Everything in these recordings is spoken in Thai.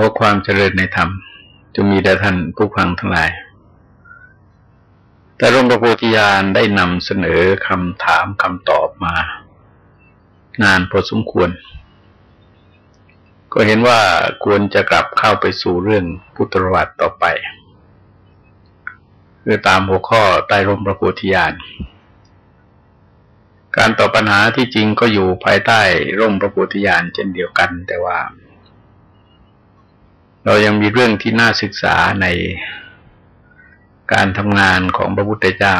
ขอความเจริญในธรรมจะมีแด่ท่านผู้ฟังทั้งหลาย แต่หลวงพระโพธิญาณได้นำเสนอคำถามคำตอบมา นานพอสมควร ก็เห็นว่าควรจะกลับเข้าไปสู่เรื่องพุทธประวัติต่อไป คือตามหัวข้อใต้ร่มพระโพธิญาณการตอบปัญหาที่จริงก็อยู่ภายใต้ร่มพระโพธิญาณเช่นเดียวกัน แต่ว่า เรายังมีเรื่องที่น่าศึกษาในการทำงานของพระพุทธเจ้า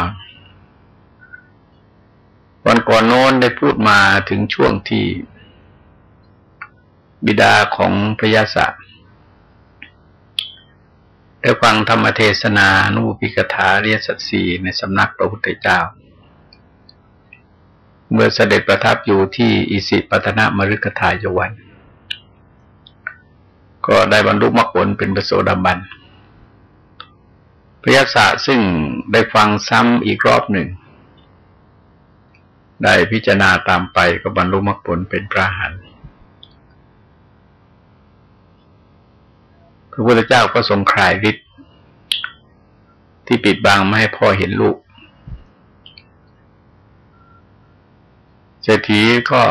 วันก่อนโน้นได้พูดมาถึงช่วงที่ บิดาของพยาศได้ฟังธรรมเทศนานุปิกถาเรียสัตสีในสำนักพระพุทธเจ้า เมื่อเสด็จประทับอยู่ที่อิสิปตนมฤคทายวัน ก็ได้บรรลุมรรคผลเป็นพระโสดาบันพระยาศซึ่งได้ฟังซ้ำอีกรอบหนึ่ง ได้พิจารณาตามไปก็บรรลุมรรคผลเป็นพระหันพระพุทธเจ้าก็ทรงคลายฤทธิ์ที่ปิดบังไม่ให้พ่อเห็นลูกเศรษฐีก็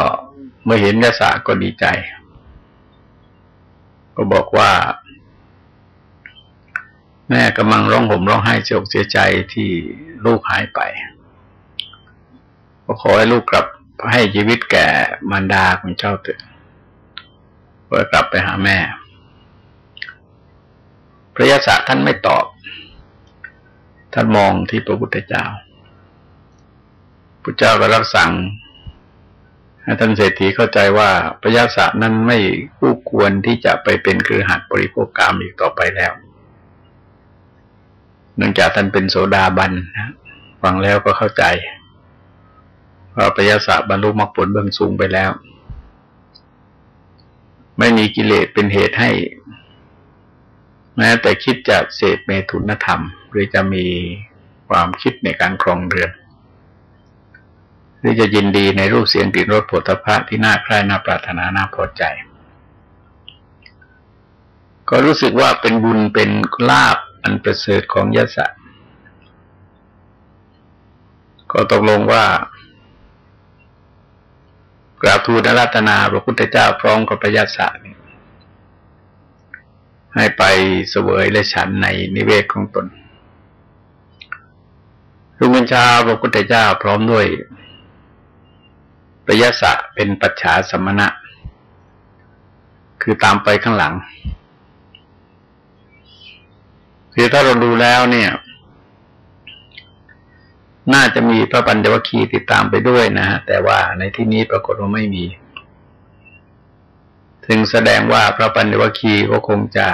เมื่อเห็นยาสาก็ดีใจ ก็บอกว่า แม่กำลังร้องห่มร้องไห้เสียอกเสียใจที่ลูกหายไป ก็ขอให้ลูกกลับให้ชีวิตแก่มารดาของเจ้าเถิดเพื่อกลับไปหาแม่ พระยาศท่านไม่ตอบ ท่านมองที่พระพุทธเจ้าพระเจ้าก็รับสั่ง ท่านเศรษฐีเข้าใจว่าพระยาศนั้นไม่คู่ควรที่จะไปเป็นคือหัดบริโภคกรรมอีกต่อไปแล้ว เนื่องจากท่านเป็นโสดาบันนะฟังแล้วก็เข้าใจว่าพยาศบรรลุมรรคผลเบื้องสูงไปแล้ว ไม่มีกิเลสเป็นเหตุให้ แม้แต่คิดจะเสพเมตุนธรรม หรือจะมีความคิดในการครองเรือน รือจะยินดีในรูปเสียงกลิ่นรสผลิตภัณฑ์ที่น่าใคร่น่าปรารถนาน่าพอใจ ก็รู้สึกว่าเป็นบุญเป็นลาบอันประเสริฐของยศก็ตกลงว่ากราบทูลรัตนาพระพุทธเจ้าพร้อมกับพระยาศนี่ให้ไปเสวยและฉันในนิเวศของตนรุ่งเช้าพระพุทธเจ้าพร้อมด้วย ระยะสะเป็นปัจฉาสมณะ คือตามไปข้างหลังคือถ้าเราดูแล้วเนี่ย น่าจะมีพระปัญจวัคคีย์ติดตามไปด้วยนะฮะแต่ว่าในที่นี้ปรากฏว่าไม่มี ถึงแสดงว่าพระปัญจวัคคีย์ก็คงจะ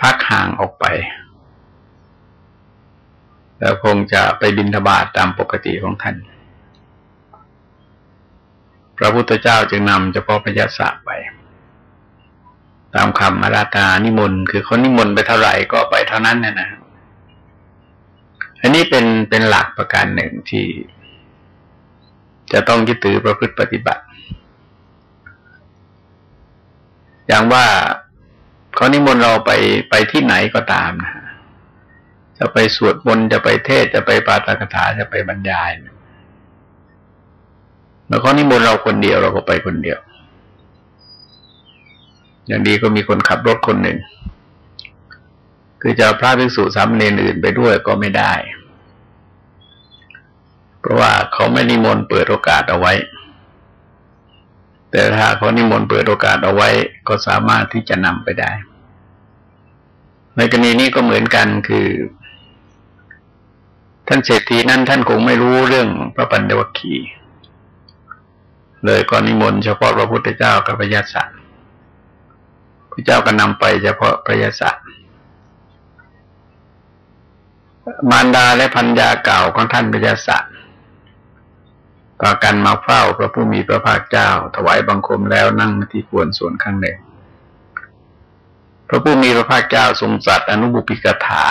พักห่างออกไป แล้วคงจะไปบินทบาทตามปกติของท่าน พระพุทธเจ้าจึงนำเฉพาะพระยศไป ตามคำมาราตานิมนต์คือเขานิมนต์ไปเท่าไหร่ก็ไปเท่านั้นนี่นะอันนี้เป็นเป็นหลักประการหนึ่งที่ จะต้องยึดถือประพฤติปฏิบัติ อย่างว่าเขานิมนต์เราไปไปที่ไหนก็ตามนะจะไปสวดมนต์จะไปเทศจะไปปาตกถาจะไปบรรยายนะ แล้วเขานิมนต์เราคนเดียวเราก็ไปคนเดียว อย่างดีก็มีคนขับรถคนหนึ่ง คือจะพระภิกษุสามเณรอื่นไปด้วยก็ไม่ได้ เพราะว่าเขาไม่นิมนต์เปิดโอกาสเอาไว้ แต่ถ้าเขานิมนต์เปิดโอกาสเอาไว้ ก็สามารถที่จะนำไปได้ ในกรณีนี้ก็เหมือนกันคือท่านเศรษฐีนั้นท่านคงไม่รู้เรื่องพระปัญญวคี เลยก็นิมนต์เฉพาะพระพุทธเจ้ากับพระยาศะพระเจ้าก็นำไปเฉพาะพระยาศะมารดาและพัญญาเก่าของท่านพระยาศะต่อกันมาเฝ้าพระผู้มีพระภาคเจ้า ถวายบังคมแล้วนั่งที่ควรส่วนข้างหนึ่ง พระผู้มีพระภาคเจ้าทรงสัตว์อนุบุพิกถา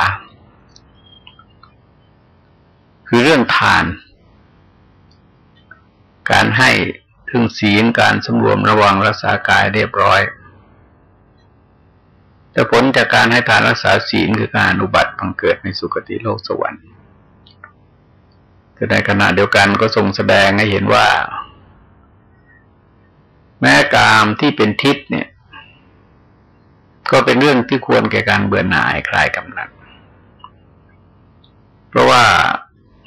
คือเรื่องทาน การให้ ถึงศีลการสำรวมระวังรักษากายเรียบร้อยแต่ผลจากการให้ทานรักษาศีลคือการอุบัติบังเกิดในสุคติโลกสวรรค์แต่ในขณะเดียวกันก็ทรงแสดงให้เห็นว่า แม้กามที่เป็นทิพย์เนี่ย ก็เป็นเรื่องที่ควรแก่การเบื่อหน่ายคลายกำหนัดเพราะว่า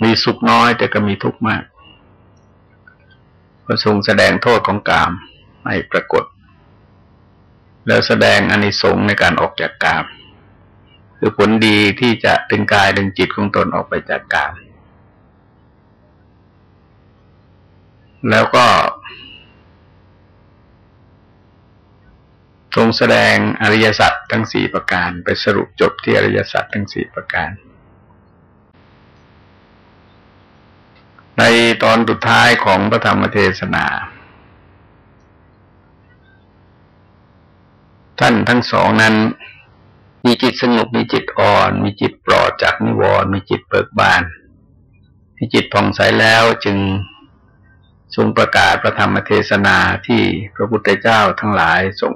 มีสุขน้อยแต่ก็มีทุกข์มาก ก็ทรงแสดงโทษของกามให้ปรากฏ แล้วแสดงอนิสงส์ในการออกจากกาม คือผลดีที่จะเป็นกายดึงจิตของตนออกไปจากกาม แล้วก็ทรงแสดงอริยสัจทั้งสี่ประการ ไปสรุปจบที่อริยสัจทั้งสี่ประการ ในตอนสุดท้ายของพระธรรมเทศนา ท่านทั้งสองนั้น มีจิตสงบมีจิตอ่อน มีจิตปลอดจากนิวรณ์มีจิตเบิกบาน มีจิตผ่องใสแล้วจึงทรงประกาศพระธรรมเทศนาที่พระพุทธเจ้าทั้งหลายทรง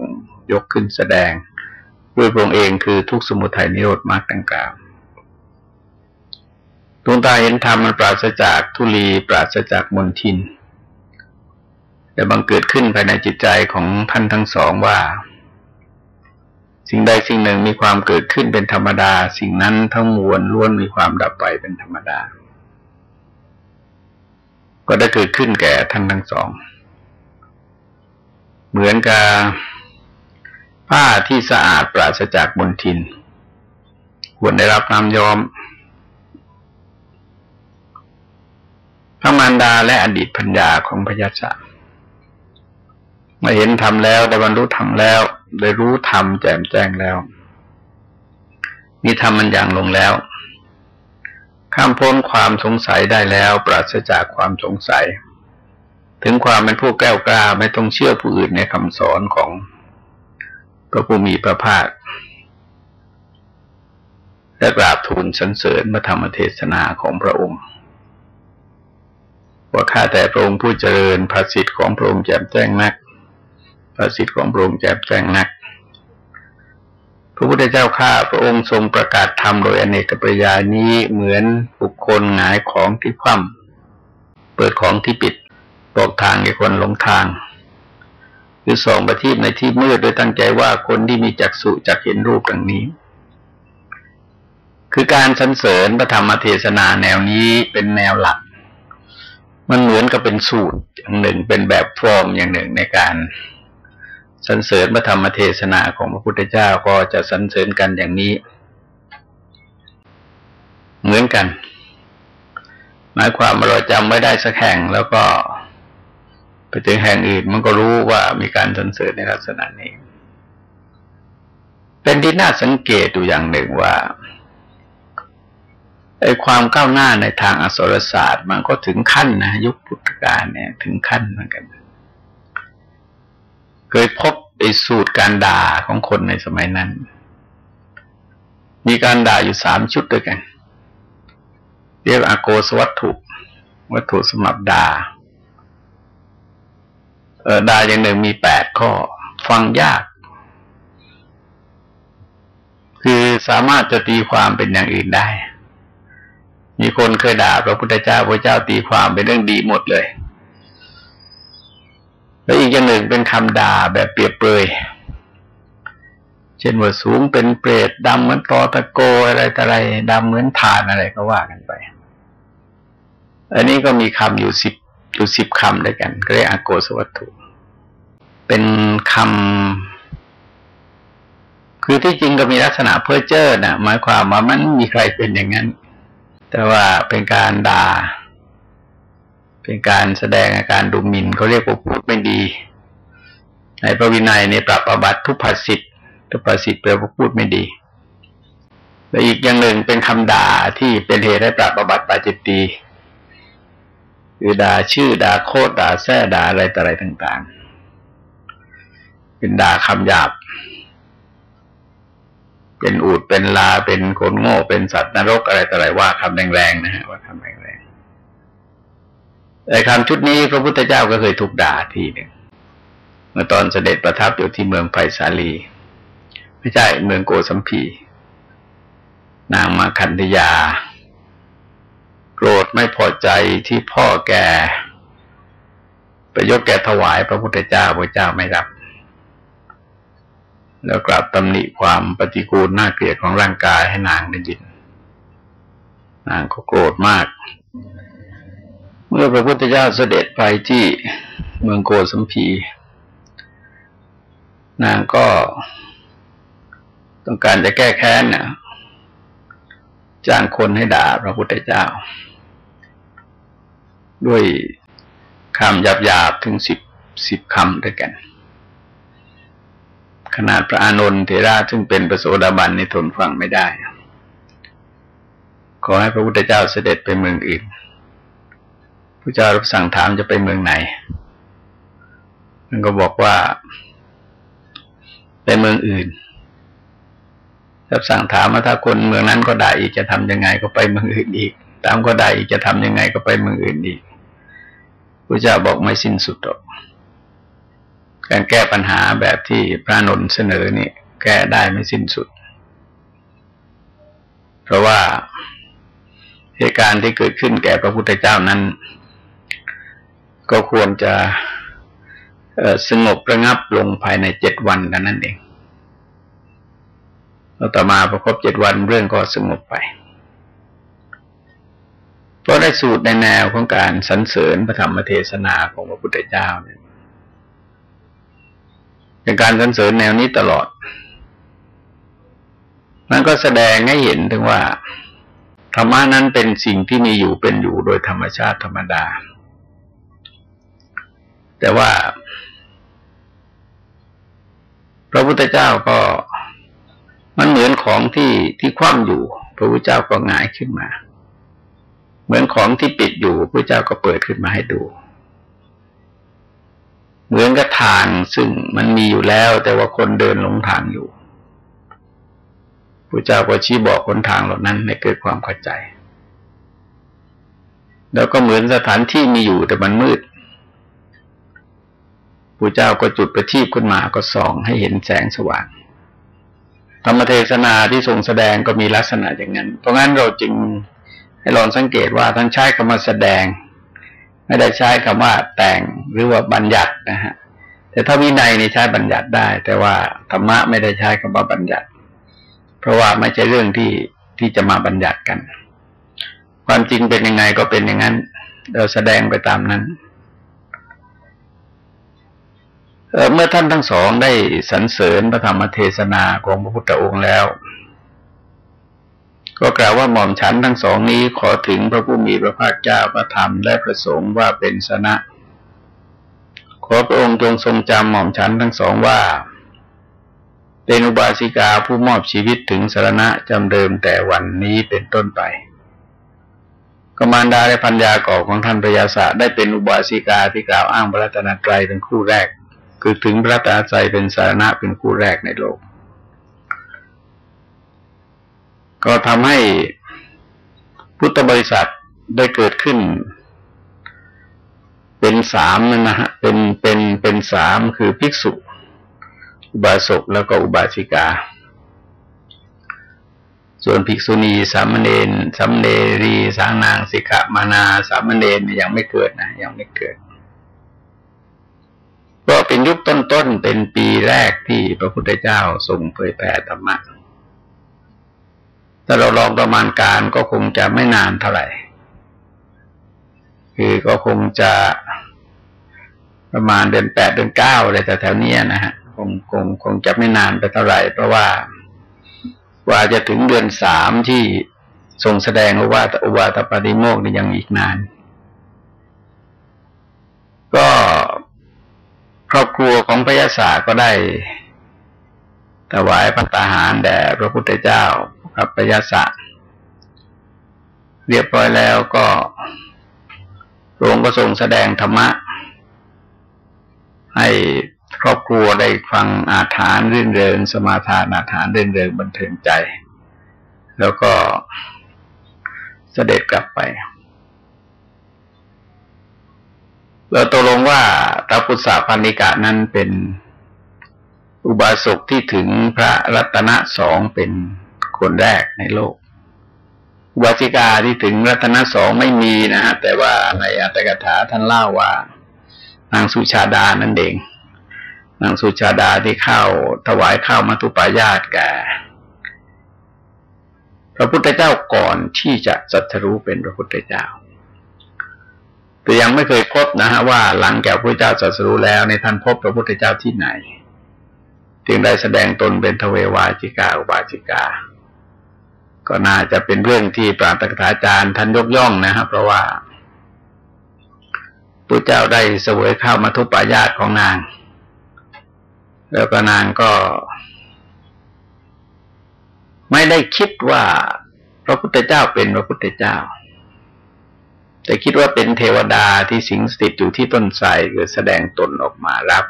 ยกขึ้นแสดง ด้วยพระองค์เองคือทุกสมุทัยนิโรธมากดังกล่าว ดวงตาเห็นธรรมมันปราศจากทุลีปราศจากมนทิน แต่บังเกิดขึ้นภายในจิตใจของท่านทั้งสองว่า สิ่งใดสิ่งหนึ่งมีความเกิดขึ้นเป็นธรรมดา สิ่งนั้นทั้งมวลล้วนมีความดับไปเป็นธรรมดา ก็ได้เกิดขึ้นแก่ท่านทั้งสอง เหมือนกับผ้าที่สะอาดปราศจากมลทินควรได้รับน้ำย้อม พระมารดาและอดีตพัญญาของพระยาศามาเห็นธรรมแล้วได้บรรลุธรรมแล้ว ได้รู้ธรรมแจ่มแจ้งแล้วมีธรรมมันอย่างลงแล้ว ข้ามพ้นความสงสัยได้แล้ว ปราศจากความสงสัย ถึงความเป็นผู้แก้วกล้าไม่ต้องเชื่อผู้อื่นในคำสอนของพระผู้มีพระภาคและกราบทูลสรรเสริญพระธรรมเทศนาของพระองค์ ว่าข้าแต่พระองค์ผู้เจริญภาสิทธิของพระองค์แจ่มแจ้งนักภาสิทธิของพระองค์แจ่มแจ้งนัก พระพุทธเจ้าข้าพระองค์ทรงประกาศธรรมโดยอเนกปริยานี้เหมือนบุคคลหงายของที่คว่ำเปิดของที่ปิดบอกทางให้คนหลงทาง คือส่องประทีปในที่มืดโดยตั้งใจว่าคนที่มีจักษุจักเห็นรูปดังนี้ คือการสรรเสริญพระธรรมเทศนาแนวนี้เป็นแนวหลัก มันเหมือนกับเป็นสูตรอย่างหนึ่งเป็นแบบฟอร์มอย่างหนึ่งในการสรรเสริญพระธรรมเทศนาของพระพุทธเจ้าก็จะสรรเสริญกันอย่างนี้ เหมือนกัน หมายความว่าเราจำไม่ได้สักแห่งแล้วก็ไปถึงแห่งอื่นมันก็รู้ว่ามีการสรรเสริญในลักษณะนี้ เป็นที่น่าสังเกตอยู่อย่างหนึ่งว่า ไอ้ความก้าวหน้าในทางอสรศาสตร์ มันก็ถึงขั้นนะยุคพุทธกาลเนี่ย ถึงขั้นเหมือนกัน เคยพบไอ้สูตรการด่าของคนในสมัยนั้น มีการด่าอยู่สามชุดด้วยกัน เรียกอาโกสวัตถุ วัตถุสมับด่าเออด่าอย่างหนึ่งมีแปดข้อ ฟังยาก คือสามารถจะตีความเป็นอย่างอื่นได้ มีคนเคยด่าพระพุทธเจ้าพระเจ้าตีความเป็นเรื่องดีหมดเลย แล้วอีกอย่างหนึ่งเป็นคำด่าแบบเปรียบเปรยเช่นว่าสูงเป็นเปรตดำเหมือนตอตะโกอะไรต่อะไรดำเหมือนฐานอะไรก็ว่ากันไป อันนี้ก็มีคำอยู่สิบอยู่สิบคำด้วยกันก็เรียกอาโกสวัตถุ เป็นคำคือที่จริงก็มีลักษณะเพ้อเจ้อนะหมายความว่ามันมีใครเป็นอย่างนั้น แต่ว่าเป็นการด่า เป็นการแสดงอาการดูหมิ่นเขาเรียกว่าพูดไม่ดี ในพระวินัยในปรับประบัติทุพภาษิตทุพภาษิตแปลว่าพูดไม่ดีและอีกอย่างหนึ่งเป็นคำด่าที่เป็นเหตุให้ปรับประบัติปาจิตตีคือด่าชื่อด่าโคตรด่าแท้ด่าอะไรต่ออะไรต่าง ๆ เป็นด่าคำหยาบ เป็นอูดเป็นลาเป็นคนโง่เป็นสัตว์นรกอะไรต่ออะไรว่าคำแรงๆนะฮะว่าคำแรงๆแต่คำชุดนี้พระพุทธเจ้าก็เคยถูกด่าทีหนึ่งเมื่อตอนเสด็จประทับอยู่ที่เมืองไผ่สาลี ไม่ใช่เมืองโกสัมพี นางมาคันธยา โกรธไม่พอใจที่พ่อแกไปยกแกถวายพระพุทธเจ้าพระเจ้าไม่รับ แล้วกลับตำหนิความปฏิกูลน่าเกลียดของร่างกายให้นางได้ยิน นางก็โกรธมาก เมื่อพระพุทธเจ้าเสด็จไปที่เมืองโกสัมพี นางก็ต้องการจะแก้แค้นนี่ยจ้างคนให้ด่าพระพุทธเจ้า ด้วยคำหยาบๆถึงสิบสิบคำด้วยกัน ขนาดพระอานนท์เถระซึ่งเป็นประโสดาบันในทนฟังไม่ได้ ขอให้พระพุทธเจ้าเสด็จไปเมืองอื่นพระเจ้ารับสั่งถามจะไปเมืองไหนมันก็บอกว่า ไปเมืองอื่น รับสั่งถามว่าถ้าคนเมืองนั้นก็ได้อีกจะทํำยังไงก็ไปเมืองอื่นอีก ตามก็ได้อีกจะทํำยังไงก็ไปเมืองอื่นอีกพระเจ้าบอกไม่สิ้นสุดหรอก การแก้ปัญหาแบบที่พระนนท์เสนอนี่แก้ได้ไม่สิ้นสุด เพราะว่าเหตุการณ์ที่เกิดขึ้นแก่พระพุทธเจ้านั้น ก็ควรจะสงบระงับลงภายในเจ็ดวันเท่านั้นเองแล้วต่อมาประครบเจ็ดวันเรื่องก็สงบไป เพราะได้สูตรในแนวของการสรรเสริญพระธรรมเทศนาของพระพุทธเจ้าเนี่ย เป็นการสรรเสริญแนวนี้ตลอดมันก็แสดงให้เห็นถึงว่าธรรมะนั้นเป็นสิ่งที่มีอยู่เป็นอยู่โดยธรรมชาติธรรมดา แต่ว่า พระพุทธเจ้าก็มันเหมือนของที่ที่คว่ำอยู่ พระพุทธเจ้าก็หงายขึ้นมา เหมือนของที่ปิดอยู่พระเจ้าก็เปิดขึ้นมาให้ดู เหมือนกับทางซึ่งมันมีอยู่แล้ว แต่ว่าคนเดินหลงทางอยู่พระเจ้าก็ชี้บอกคนทางเหล่านั้นให้เกิดความเข้าใจ แล้วก็เหมือนสถานที่มีอยู่แต่มันมืดพระเจ้าก็จุดประทีปขึ้นมาก็ส่องให้เห็นแสงสว่าง ธรรมเทศนาที่ทรงแสดงก็มีลักษณะอย่างนั้น เพราะงั้นเราจึงให้ลองสังเกตว่าท่านใช้คำว่าแสดง ไม่ได้ใช้คำว่าแต่งหรือว่าบัญญัตินะฮะแต่ถ้าวินัยนี่ใช้บัญญัติได้ แต่ว่าธรรมะไม่ได้ใช้คำว่าบัญญัติ เพราะว่าไม่ใช่เรื่องที่ที่จะมาบัญญัติกัน ความจริงเป็นยังไงก็เป็นอย่างนั้น เราแสดงไปตามนั้นเมื่อท่านทั้งสองได้สรรเสริญพระธรรมเทศนาของพระพุทธองค์แล้ว ก็กล่าวว่าหม่อมฉันทั้งสองนี้ขอถึงพระผู้มีพระภาคเจ้าพระธรรมและประสงค์ว่าเป็นสนะ ขอพระองค์จงทรงจำหม่อมฉันทั้งสองว่า เป็นอุบาสิกาผู้มอบชีวิตถึงสารณะจำเดิมแต่วันนี้เป็นต้นไปกมารดาและพัญญาก่อของท่านพยาศาได้เป็นอุบาสิกาที่กล่าวอ้างพระรัตนตรัยเป็นคู่แรก คือถึงพระตาใจเป็นสารณะเป็นคู่แรกในโลก ก็ทำให้พุทธบริษัทได้เกิดขึ้น เป็นสามนะฮะเป็นเป็นเป็นสามคือภิกษุ อุบาสกแล้วก็อุบาสิกา ส่วนภิกษุณีสามเณรสามเณรีสางนางสิกขามานาสามเณรยังไม่เกิดนะยังไม่เกิดก็เป็นยุคต้นๆ เป็นปีแรกที่พระพุทธเจ้าทรงเผยแผ่ธรรมะ ถ้าเราลองประมาณการก็คงจะไม่นานเท่าไหร่ คือก็คงจะประมาณเดือนแปดเดือนเก้าอะไรแต่แถวนี้นะฮะคงคงคงจะไม่นานไปเท่าไหร่ เพราะว่า กว่าจะถึงเดือนสามที่ทรงแสดงว่าอุวาตปาริโมกนี่ยังอีกนาน ก็ครอบครัวของพระยาศาก็ได้ถวายพระตาหารแด่พระพุทธเจ้า กับพระยาศาเรียบร้อยแล้วก็พระองค์ก็ทรงแสดงธรรมะ ให้ครอบครัวได้ฟังอาถานรื่นเริงสมาทานอาถานรื่นเริงบันเทิงใจ แล้วก็เสด็จกลับไปเราตกลงว่าตาพุทธาพันิกะนั้นเป็นอุบาสกที่ถึงพระรัตนสองเป็น คนแรกในโลกอุบาสิกาที่ถึงรัตนสองไม่มีนะฮะแต่ว่าในอัตถกถาท่านเล่าว่า นางสุชาดานั่นเอง นางสุชาดาที่เข้าถวายข้าวมัทุปายาตแก่พระพุทธเจ้าก่อนที่จะสัตรู้เป็นพระพุทธเจ้า แต่ยังไม่เคยพบนะฮะว่าหลังแก่พระเจ้าสัตรู้แล้วในท่านพบพระพุทธเจ้าที่ไหน จึงได้แสดงตนเป็นทเววาจิกาอุบาจิกา ก็น่าจะเป็นเรื่องที่ปราตกถาจารย์ท่านยกย่องนะครับเพราะว่าพระเจ้าได้เสวยข้าวมาทุปายาตของนาง แล้วก็นางก็ ไม่ได้คิดว่าพระพุทธเจ้าเป็นพระพุทธเจ้า แต่คิดว่าเป็นเทวดาที่สิงสถิตอยู่ที่ต้นไทรเกิดแสดงตนออกมารับ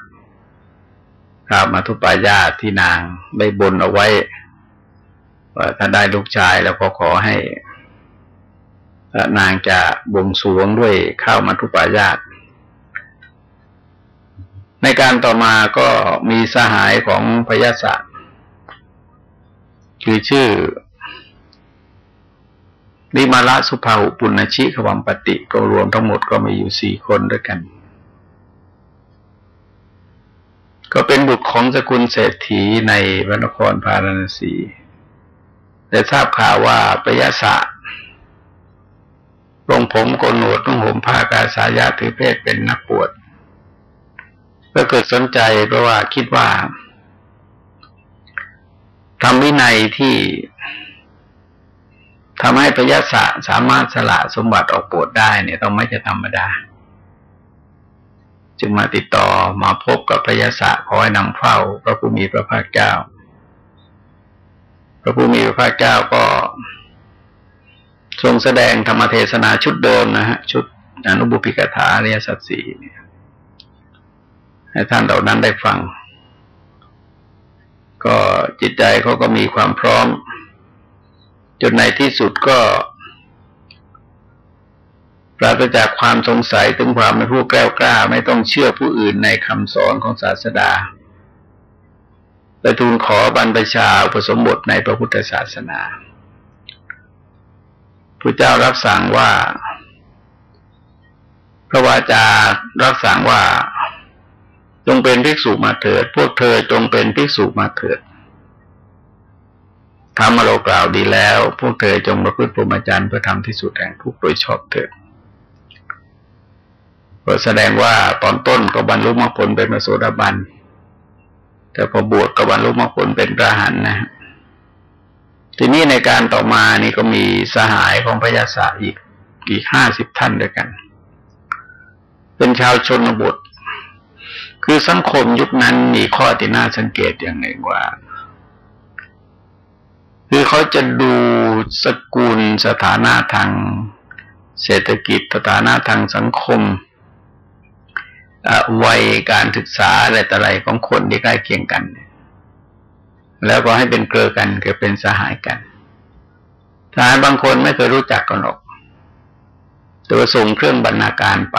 พระมาทุปายาที่นางได้บนเอาไว้ ว่าถ้าได้ลูกชายแล้วก็ขอให้นางจะบวงสรวงด้วยข้าวมัทุปายาตในการต่อมาก็มีสหายของพยาศาคือชื่อนิมาละสุภาอุปุณชิขวัมปติก็รวมทั้งหมดก็มีอยู่สี่คนด้วยกัน ก็เป็นบุตรของสกุลเศรษฐีในพระนครพาราณสี แต่ทราบข่าวว่าปยาสะลงผมโกนหนวดต้องห่มผ้ากาสายาถือเพศเป็นนักปวดก็เกิดสนใจเพราะว่าคิดว่าทำวินัยที่ทำให้พยาศะสามารถสละสมบัติออกปวดได้เนี่ยต้องไม่จะธรรมดา จึงมาติดต่อมาพบกับพยาศะขอให้นำเฝ้าพระผู้มีพระภาคเจ้า ระผู้มีพระภาคเจ้าก็ ทรงแสดงธรรมเทศนาชุดเดิมนะฮะ ชุดอนุบุพิกถาเรียสัตสีให้ท่านเหล่านั้นได้ฟัง ก็จิตใจเขาก็มีความพร้อม จนในที่สุดก็ปราศจากความสงสัยถึงความเป็นผู้แกล้วกล้า ไม่ต้องเชื่อผู้อื่นในคำสอนของศาสดา ไปทูลขอบรรพชาอุปสมบทในพระพุทธศาสนาพระเจ้ารับสั่งว่า พระวาจารับสั่งว่า จงเป็นภิกษุมาเถิด พวกเธอจงเป็นภิกษุมาเถิดทำมาเรากล่าวดีแล้ว พวกเธอจงประพฤติพรหมจรรย์เพื่อทำที่สุดแห่งทุกโดยชอบเถิดก็แสดงว่าตอนต้นก็บรรลุมรรคผลเป็นมโสดาบัน แต่พอบวชก็บรรลุมรรคผลเป็นพระหันนะทีนี้ในการต่อมานี่ก็มีสหายของพระยาศาอีกอีกห้าสิบท่านด้วยกัน เป็นชาวชนบท คือสังคมยุคนั้นมีข้อที่น่าสังเกตอย่างหนึ่งว่า คือเขาจะดูสกุลสถานะทางเศรษฐกิจสถานะทางสังคม วัยการศึกษาอะไรต่ออะไรของคนที่ใกล้เคียงกัน แล้วก็ให้เป็นเกลือกันคือเป็นสหายกันสหายบางคนไม่เคยรู้จักกันหรอก ตัวส่งเครื่องบรรณาการไป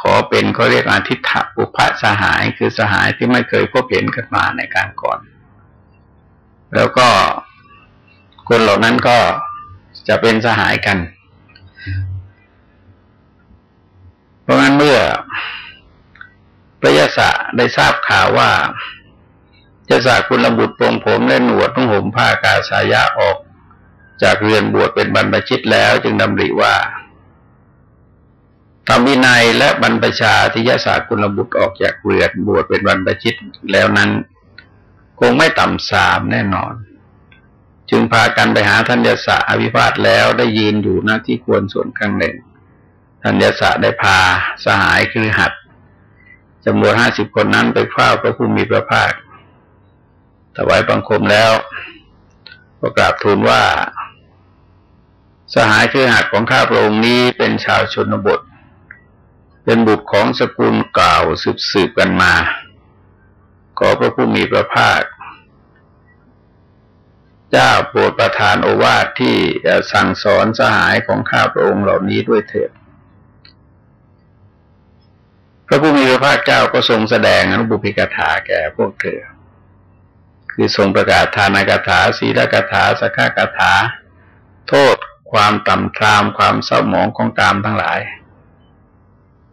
ขอเป็นเขาเรียกอาทิตะอุปสหายคือสหายที่ไม่เคยพบเห็นกันมาในการก่อน แล้วก็คนเหล่านั้นก็จะเป็นสหายกัน เพราะงั้นเมื่อพระยศะได้ทราบข่าวว่าจะสาคุณบุตรปรงผมและหนวดต้องห่มผ้ากาสายะออก จากเรือนบวชเป็นบรรพชิตแล้ว จึงดำริว่าทำวินัยและบรรพชาทิยศากุลบุตรออกจากเรือนบวชเป็นบรรพชิตแล้วนั้น คงไม่ต่ำสามแน่นอน จึงพากันไปหาท่านยศอวิพาทแล้วได้ยืนอยู่หน้าที่ควรส่วนข้างหนึ่ง ท่านยศได้พาสหายคือหัดจำนวนห้าสิบคนนั้นไปเฝ้าพระผู้มีพระภาคถวายบังคมแล้ว ก็กราบทูลว่า สหายคือหัดของข้าพระองค์นี้เป็นชาวชนบท เป็นบุตรของสกุลเก่าสืบสืบกันมาขอพระผู้มีพระภาค เจ้าโปรดประทานโอวาทที่สั่งสอนสหายของข้าพระองค์เหล่านี้ด้วยเถิด พระผู้มีพระภาคเจ้าก็ทรงแสดงอนุบุพิกถาแก่พวกเธอ คือทรงประกาศทานกถาศีลกถาสักกถา โทษ ความต่ำทราม ความเศร้าหมองของกามทั้งหลาย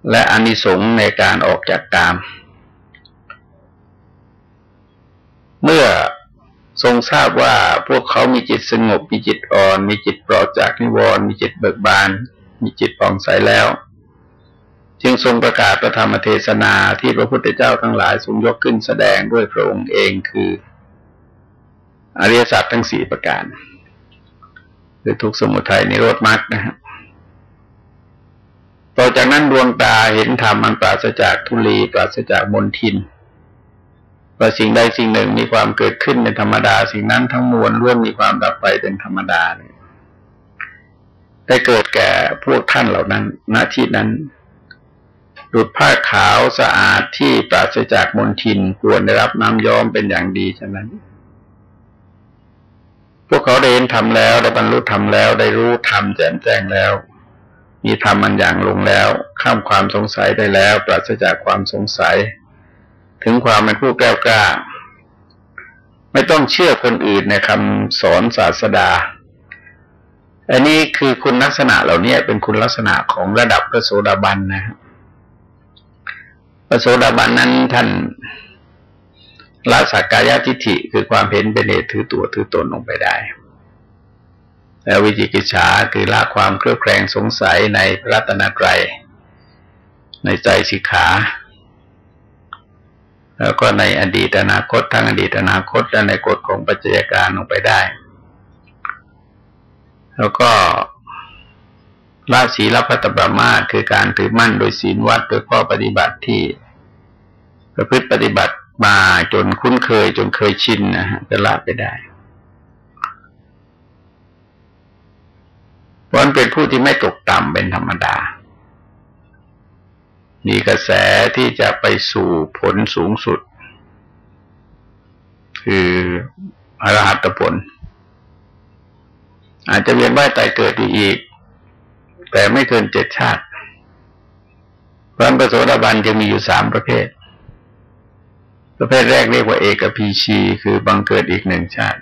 และอานิสงส์ในการออกจากกาม เมื่อทรงทราบว่าพวกเขามีจิตสงบ มีจิตอ่อน มีจิตปลอดจากนิวรณ์มีจิตเบิกบาน มีจิตปองใสแล้ว จึงทรงประกาศประธรรมเทศนาที่พระพุทธเจ้าทั้งหลายทรงยกขึ้นแสดงด้วยพระองค์เองคือ อริยสัจทั้งสี่ประการ คือทุกสมุทัยนิโรธมรรคนะครับต่อจากนั้นดวงตาเห็นธรรมมันปราศจากทุลีปราศจากมนทินว่าสิ่งใดสิ่งหนึ่งมีความเกิดขึ้นเป็นธรรมดา สิ่งนั้นทั้งมวลร่วมมีความดับไปเป็นธรรมดาได้เกิดแก่พวกท่านเหล่านั้น ณที่นั้น ดุดผ้าขาวสะอาดที่ปราศจากมลทินควรได้รับน้ำย้อมเป็นอย่างดีฉะนั้น พวกเขาได้เห็นทำแล้วได้บรรลุธรรมแล้ว ได้รู้ธรรมแจ่มแจ้งแล้ว มีธรรมมันอย่างลงแล้ว ข้ามความสงสัยได้แล้ว ปราศจากความสงสัย ถึงความเป็นผู้แก้วกล้า ไม่ต้องเชื่อคนอื่นในคำสอนศาสดาอันนี้คือคุณลักษณะเหล่านี้เป็นคุณลักษณะของระดับพระโสดาบันนะครับ พระโสดาบันนั้นท่านละสักกายทิฏฐิคือความเห็นเป็นเหตุถือตัวถือตนลงไปได้แล้ววิจิกิจฉาคือละความเครือบแคลงสงสัยในพระรัตนตรัยในใจสิกขา แล้วก็ในอดีตอนาคตทั้งอดีตอนาคตและในกฎของปัจจัยการลงไปได้ แล้วก็ละศีลพัตปรมาคือการถือมั่นโดยศีลวัดโดยข้อปฏิบัติที่ ประพฤติปฏิบัติมาจนคุ้นเคย จนเคยชินนะฮะจะละไปได้เพราะเป็นผู้ที่ไม่ตกต่ำเป็นธรรมดา มีกระแสที่จะไปสู่ผลสูงสุด คืออรหัตผล อาจจะเวียนว่ายตายเกิดอีก แต่ไม่เกินเจ็ดชาติพระประโสดาบันจะมีอยู่สามประเภท ประเภทแรกเรียกว่าเอกพีชี คือบังเกิดอีกหนึ่งชาติ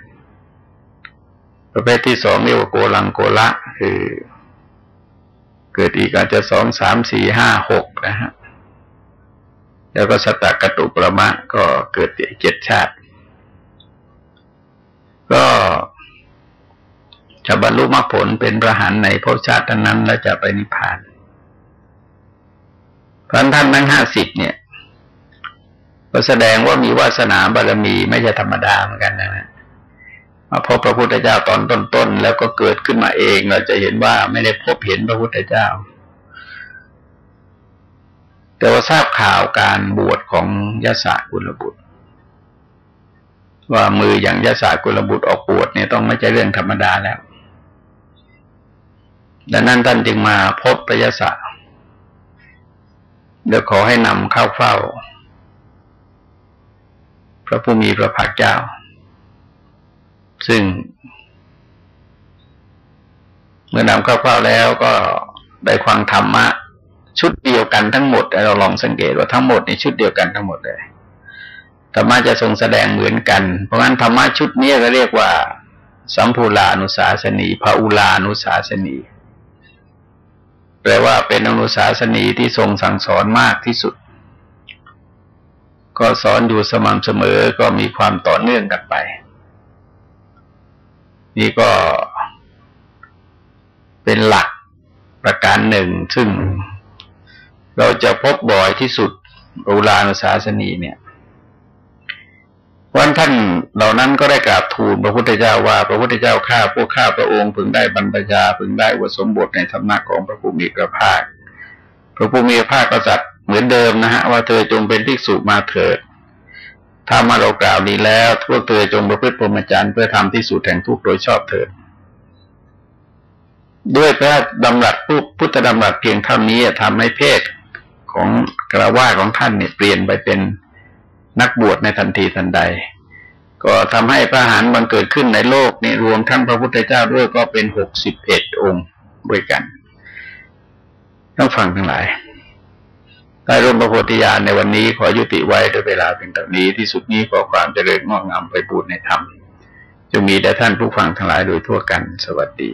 ประเภทที่สองเรียกว่าโกลังโกละ คือ เกิดอีกอาจจะสองสามสี่ห้าหกนะฮะแล้วก็สตากตุประมะก็เกิดอีกเจ็ดชาติ ก็จะบรรลุมรรคผลเป็นพระหันในภพชาตินั้น แล้วจะไปนิพพานพระท่านทั้งห้าสิบเนี่ย ก็แสดงว่ามีวาสนาบารมีไม่ใช่ธรรมดาเหมือนกันนะมาพบพระพุทธเจ้าตอนต้นๆแล้วก็เกิดขึ้นมาเองเราจะเห็นว่าไม่ได้พบเห็นพระพุทธเจ้า แต่ว่าทราบข่าวการบวชของยศกุลบุตร ว่ามืออย่างยศกุลบุตรออกบวชเนี่ยต้องไม่ใช่เรื่องธรรมดาแล้วดังนั้นท่านจึงมาพบพระยศเดี๋ยวขอให้นำเข้าเฝ้า พระผู้มีพระภาคเจ้า ซึ่ง เมื่อนำเข้าเฝ้าแล้วก็ได้ควางธรรมะ ชุดเดียวกันทั้งหมดเราลองสังเกตว่าทั้งหมดในชุดเดียวกันทั้งหมดเลยธรรมะจะทรงแสดงเหมือนกัน เพราะงั้นธรรมะชุดนี้ก็เรียกว่า สัมภูลานุสาสนีภาอุลานุสาสนีแปลว่าเป็นอนุสาสนีที่ทรงสั่งสอนมากที่สุด ก็สอนอยู่สม่ำเสมอก็มีความต่อเนื่องกันไป นี่ก็เป็นหลักประการหนึ่ง ซึ่งเราจะพบบ่อยที่สุดอุลานุสาสนีเนี่ยวันท่านเหล่านั้นก็ได้กราบทูลพระพุทธเจ้าว่า พระพุทธเจ้าข้าพวกข้าพระองค์พึงได้บรรพชาพึงได้วสมบทในธรรมะของพระผู้มีพระภาค พระผู้มีพระภาคก็จัด เหมือนเดิมนะฮะว่าเธอจงเป็นภิกษุมาเถิด ถ้ามาเรากล่าวดีแล้วพวกเธอจงประพฤติพรหมจรรย์เพื่อทำที่สุดแห่งทุกโดยชอบเถิดด้วยพระดำรัสพุทธดำรัสเพียงเท่านี้ทำให้เพศของกระว่าของท่านเนี่ยเปลี่ยนไปเป็นนักบวชในทันทีทันใด ก็ทำให้พระหานบังเกิดขึ้นในโลกนี่รวมทั้งพระพุทธเจ้าด้วยก็เป็นหกสิบเอ็ดองค์ด้วยกัน ต้องฟังทั้งหลาย ในร่มพระโพธิญาณในวันนี้ขอยุติไว้ด้วยเวลาเป็นต่านี้ที่สุดนี้ขอความเจริญงอกงามไปบูรณนธรรมจะมีแด่ท่านผู้ฟังทั้งหลายโดยทั่วกันสวัสดี